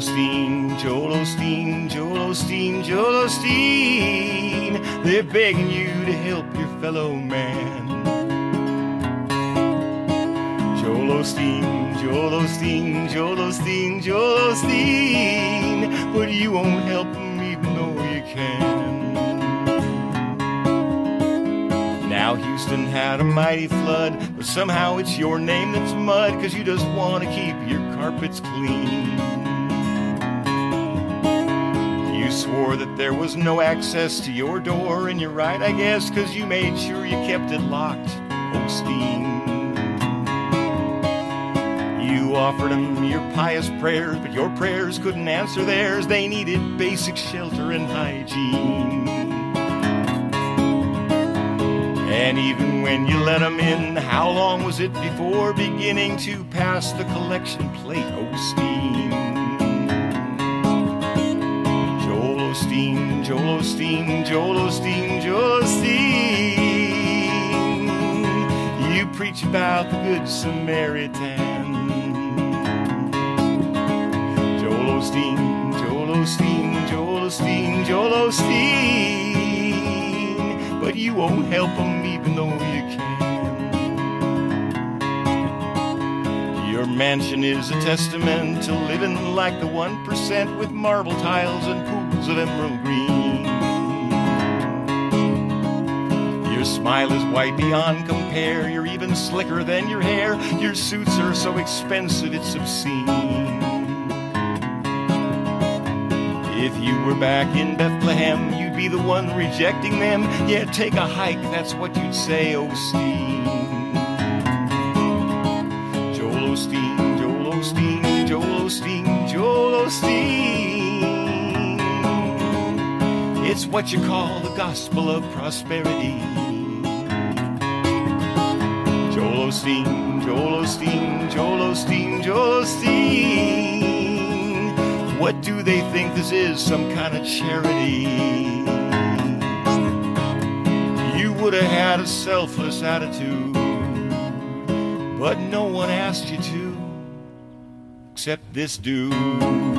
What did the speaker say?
Osteen, Joel Osteen, Joel Osteen, Joel Osteen. They're begging you to help your fellow man. Joel Osteen, Joel Osteen, Joel Osteen, Joel Osteen. But you won't help them even though you can. Now Houston had a mighty flood, but somehow it's your name that's mud, cause you just wanna keep your carpets clean. Swore that there was no access to your door, and you're right, I guess, cause you made sure you kept it locked, Osteen. You offered them your pious prayers, but your prayers couldn't answer theirs. They needed basic shelter and hygiene. And even when you let them in, how long was it before beginning to pass the collection plate, Osteen? Joel Osteen, Joel Osteen, Joel Osteen. You preach about the Good Samaritan. Joel Osteen, Joel Osteen, Joel Osteen, Joel Osteen. But you won't help them even though you can. Your mansion is a testament to living like the 1% with marble tiles and pools of emerald green. Your smile is white beyond compare. You're even slicker than your hair. Your suits are so expensive it's obscene. If you were back in Bethlehem, you'd be the one rejecting them. Yeah, take a hike, that's what you'd say, Osteen. Joel Osteen, It's what you call the gospel of prosperity. Joel Osteen, Joel Osteen, Joel Osteen, Joel Osteen. What do they think this is? Some kind of charity? You would have had a selfless attitude, but no one asked you to, except this dude.